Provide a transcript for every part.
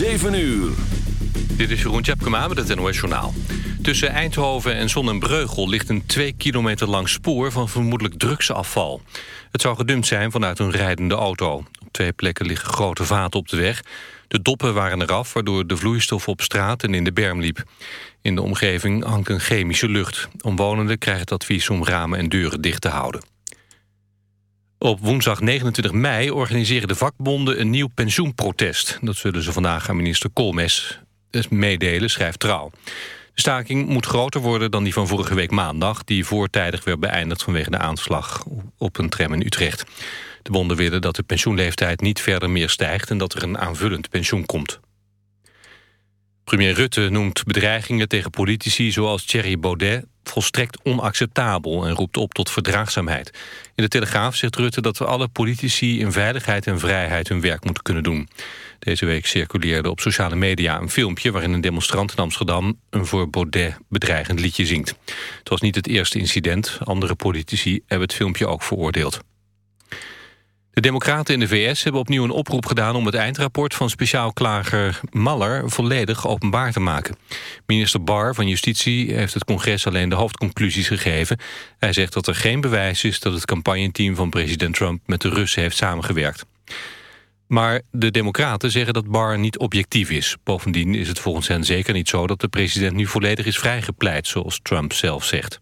7 uur. Dit is Jeroen Tjepkema met het NOS Journaal. Tussen Eindhoven en Zonnebreugel ligt een 2 kilometer lang spoor... van vermoedelijk drugsafval. Het zou gedumpt zijn vanuit een rijdende auto. Op twee plekken liggen grote vaten op de weg. De doppen waren eraf, waardoor de vloeistof op straat en in de berm liep. In de omgeving hangt een chemische lucht. Omwonenden krijgen het advies om ramen en deuren dicht te houden. Op woensdag 29 mei organiseren de vakbonden een nieuw pensioenprotest. Dat zullen ze vandaag aan minister Koolmes meedelen, schrijft Trouw. De staking moet groter worden dan die van vorige week maandag... die voortijdig werd beëindigd vanwege de aanslag op een tram in Utrecht. De bonden willen dat de pensioenleeftijd niet verder meer stijgt... en dat er een aanvullend pensioen komt. Premier Rutte noemt bedreigingen tegen politici zoals Thierry Baudet volstrekt onacceptabel en roept op tot verdraagzaamheid. In de Telegraaf zegt Rutte dat we alle politici in veiligheid en vrijheid hun werk moeten kunnen doen. Deze week circuleerde op sociale media een filmpje waarin een demonstrant in Amsterdam een voor Baudet bedreigend liedje zingt. Het was niet het eerste incident, andere politici hebben het filmpje ook veroordeeld. De democraten in de VS hebben opnieuw een oproep gedaan... om het eindrapport van speciaal klager Maller volledig openbaar te maken. Minister Barr van Justitie heeft het congres alleen de hoofdconclusies gegeven. Hij zegt dat er geen bewijs is dat het campagneteam van president Trump... met de Russen heeft samengewerkt. Maar de democraten zeggen dat Barr niet objectief is. Bovendien is het volgens hen zeker niet zo dat de president nu volledig is vrijgepleit... zoals Trump zelf zegt.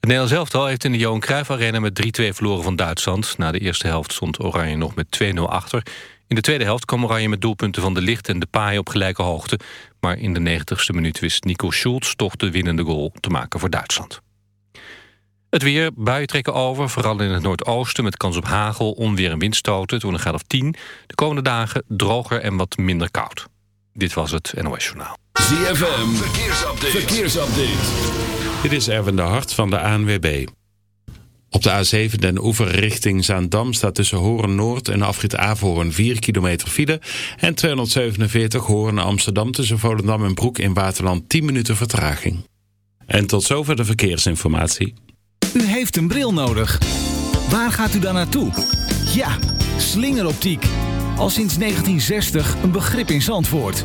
Het Nederlands elftal heeft in de Johan Cruijff Arena met 3-2 verloren van Duitsland. Na de eerste helft stond Oranje nog met 2-0 achter. In de tweede helft kwam Oranje met doelpunten van de Licht en de Paai op gelijke hoogte. Maar in de 90ste minuut wist Nico Schultz toch de winnende goal te maken voor Duitsland. Het weer, buien trekken over, vooral in het noordoosten... met kans op hagel, onweer en windstoten, toen een graad of 10. De komende dagen droger en wat minder koud. Dit was het NOS Journaal. ZFM, verkeersupdate. verkeersupdate. Dit is Erwin de Hart van de ANWB. Op de A7 den Oever richting Zaandam staat tussen Horen Noord en afrit Averhoorn 4 kilometer file. En 247 Horen Amsterdam tussen Volendam en Broek in Waterland 10 minuten vertraging. En tot zover de verkeersinformatie. U heeft een bril nodig. Waar gaat u dan naartoe? Ja, slingeroptiek. Al sinds 1960 een begrip in Zandvoort.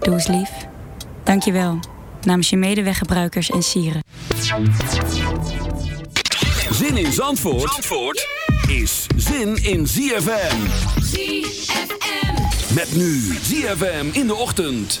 Doe eens lief. Dank je wel. Namens je medeweggebruikers en sieren. Zin in Zandvoort, Zandvoort is zin in ZFM. ZFM. Met nu ZFM in de ochtend.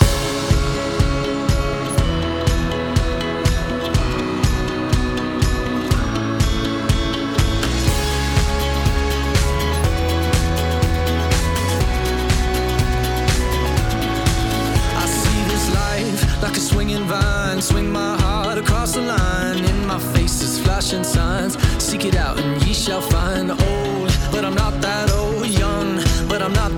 ancient signs. Seek it out and ye shall find old, but I'm not that old, young, but I'm not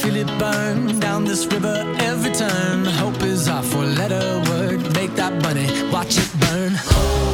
feel it burn down this river every turn. Hope is our four letter word. Make that money, watch it burn. Oh.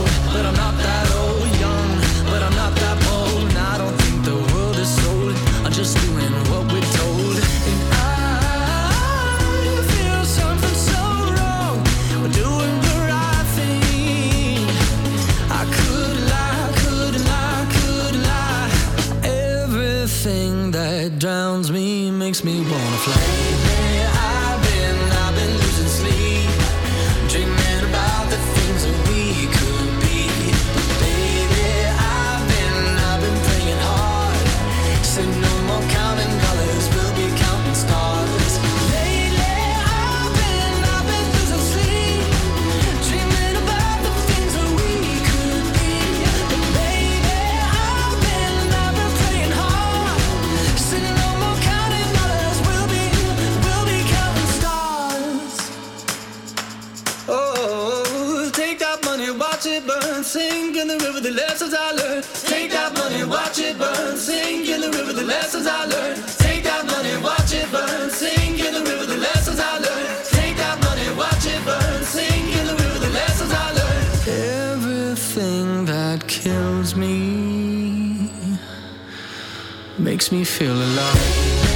makes me feel alive.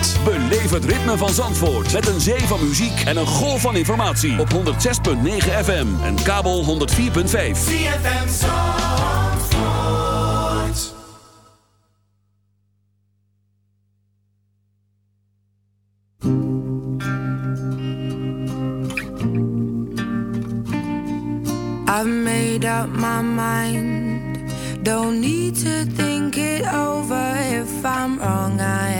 Belevert Beleef ritme van Zandvoort met een zee van muziek en een golf van informatie op 106.9 FM en kabel 104.5. Zandvoort. I've made up my mind. Don't need to think it over if I'm wrong. I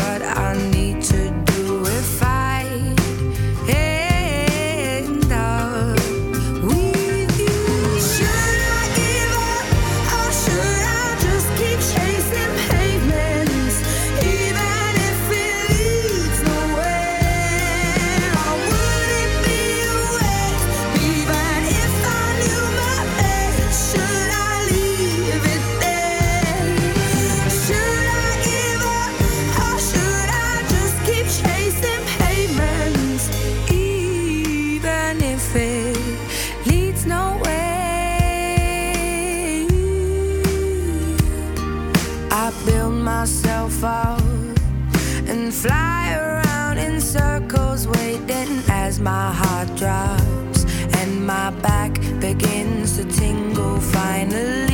my back begins to tingle finally.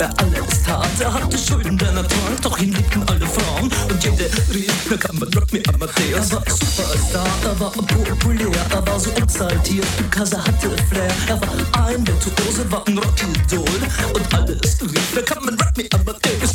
er alles hat. Er hatte Schulden, der Natur, doch ihn liebten alle Frauen. Und jeder rief, na kann man Rock Me Amadeus. Er war Superstar, er war populär, er war so exaltiert, because er hatte Flair. Er war ein Virtuose, war ein Rockidol. Und alles rief, na kann man Rock Me Amadeus.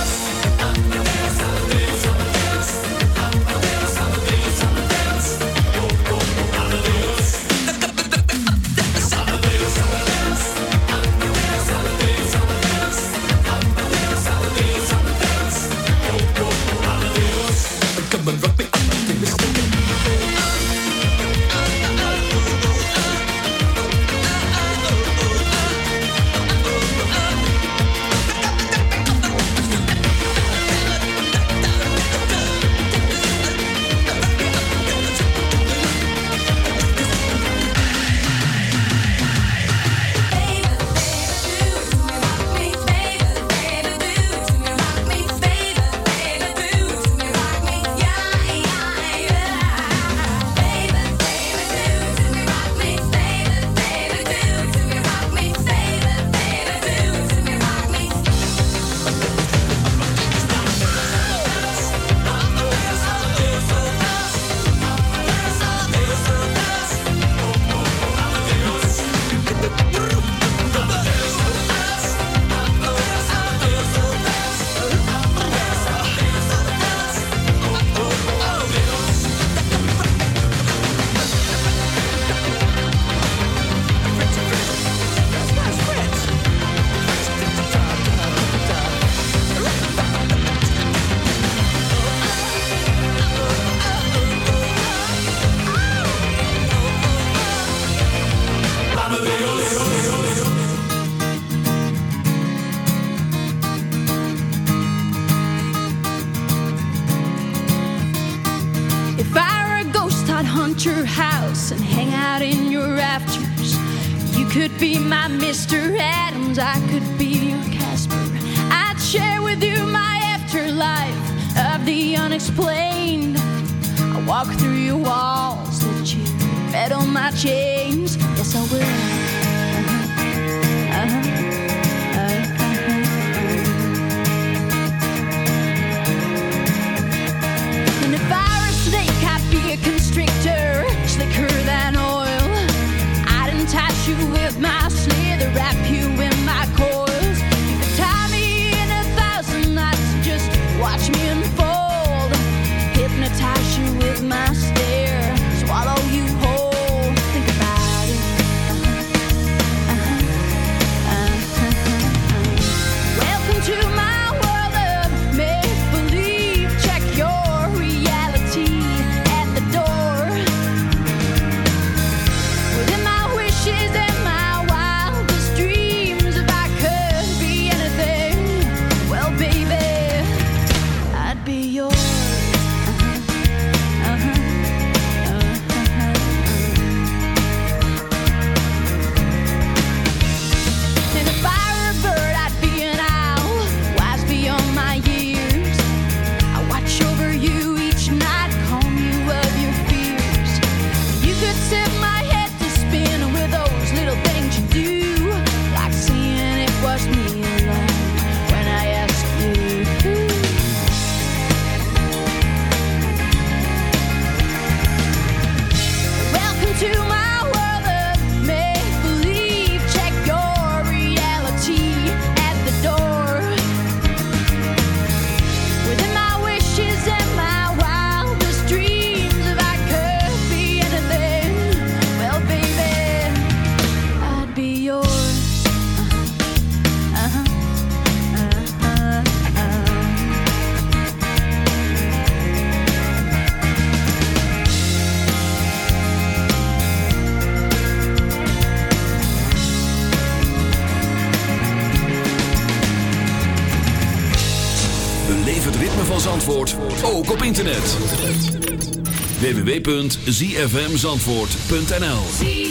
www.zfmzandvoort.nl